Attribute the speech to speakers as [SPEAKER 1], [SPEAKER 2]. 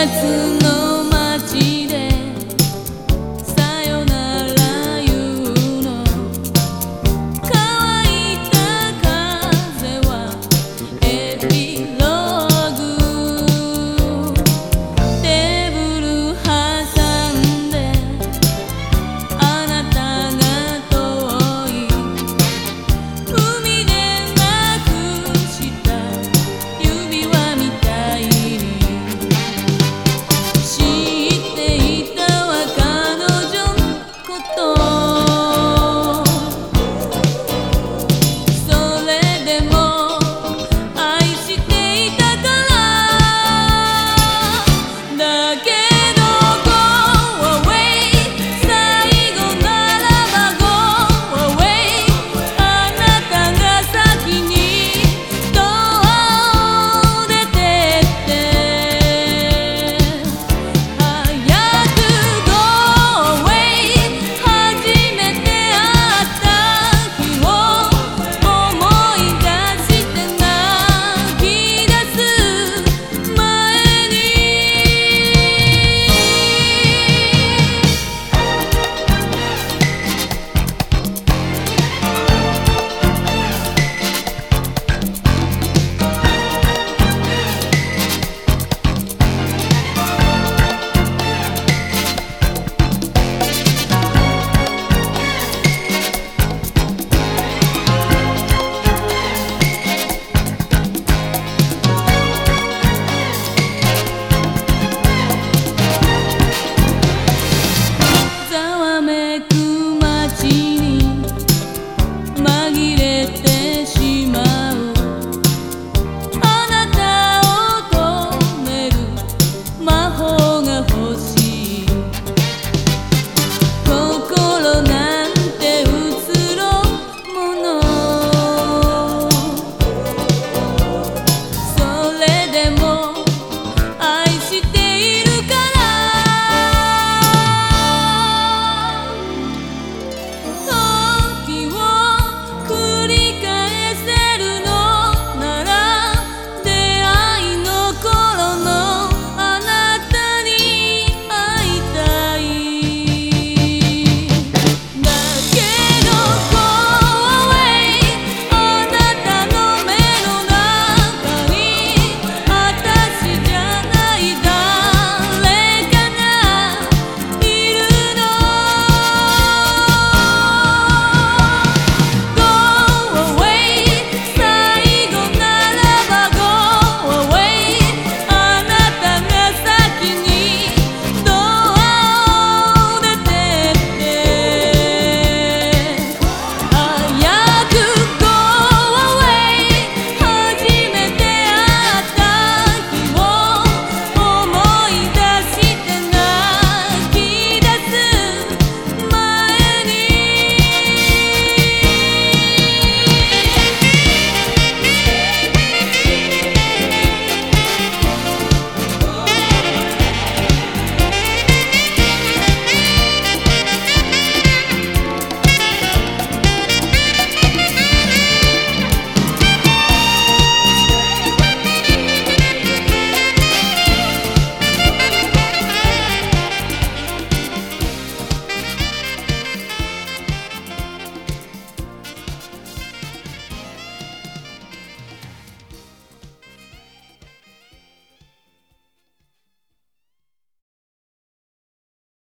[SPEAKER 1] 夏の